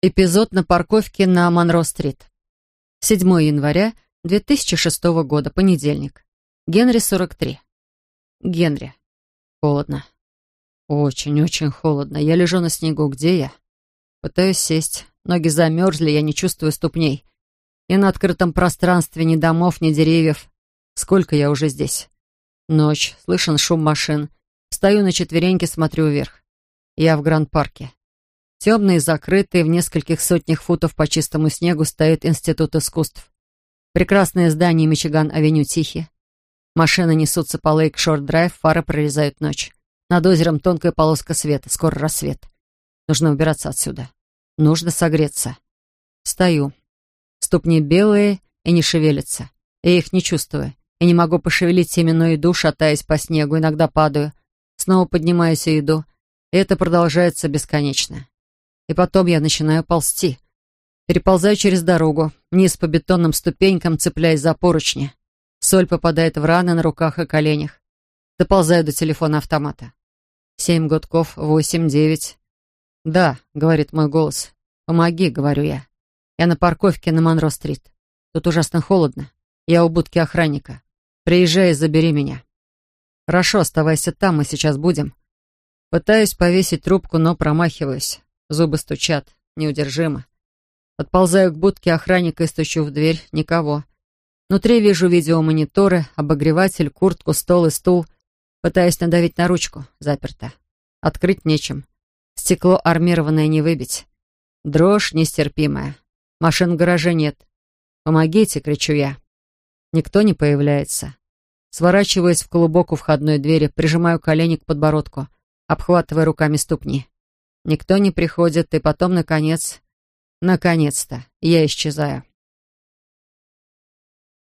Эпизод на парковке на Монро-стрит. 7 января 2006 года, понедельник. Генри, 43. Генри. Холодно. Очень-очень холодно. Я лежу на снегу. Где я? Пытаюсь сесть. Ноги замерзли, я не чувствую ступней. И на открытом пространстве ни домов, ни деревьев. Сколько я уже здесь? Ночь. Слышен шум машин. Стою на четвереньке, смотрю вверх. Я в Грант-парке. Темный, закрытый, в нескольких сотнях футов по чистому снегу стоит Институт искусств. Прекрасное здание Мичиган-авеню тихи. Машины несутся по Лейк-Шор-Драйв, фары прорезают ночь. Над озером тонкая полоска света, скоро рассвет. Нужно убираться отсюда. Нужно согреться. Стою. Ступни белые и не шевелятся. Я их не чувствую. И не могу пошевелить ими, но иду, шатаясь по снегу, иногда падаю. Снова поднимаюсь и иду. И это продолжается бесконечно. И потом я начинаю ползти. Переползаю через дорогу, вниз по бетонным ступенькам, цепляясь за поручни. Соль попадает в раны на руках и коленях. Доползаю до телефона автомата. Семь гудков, восемь, девять. «Да», — говорит мой голос. «Помоги», — говорю я. Я на парковке на Монро-стрит. Тут ужасно холодно. Я у будки охранника. Приезжай забери меня. Хорошо, оставайся там, мы сейчас будем. Пытаюсь повесить трубку, но промахиваюсь. Зубы стучат, неудержимо. Подползаю к будке охранника и стучу в дверь. Никого. Внутри вижу видеомониторы, обогреватель, куртку, стол и стул. Пытаюсь надавить на ручку. Заперто. Открыть нечем. Стекло армированное не выбить. Дрожь нестерпимая. Машин в гараже нет. «Помогите!» — кричу я. Никто не появляется. Сворачиваюсь в клубок у входной двери, прижимаю колени к подбородку, обхватывая руками ступни. Никто не приходит, и потом, наконец... Наконец-то я исчезаю.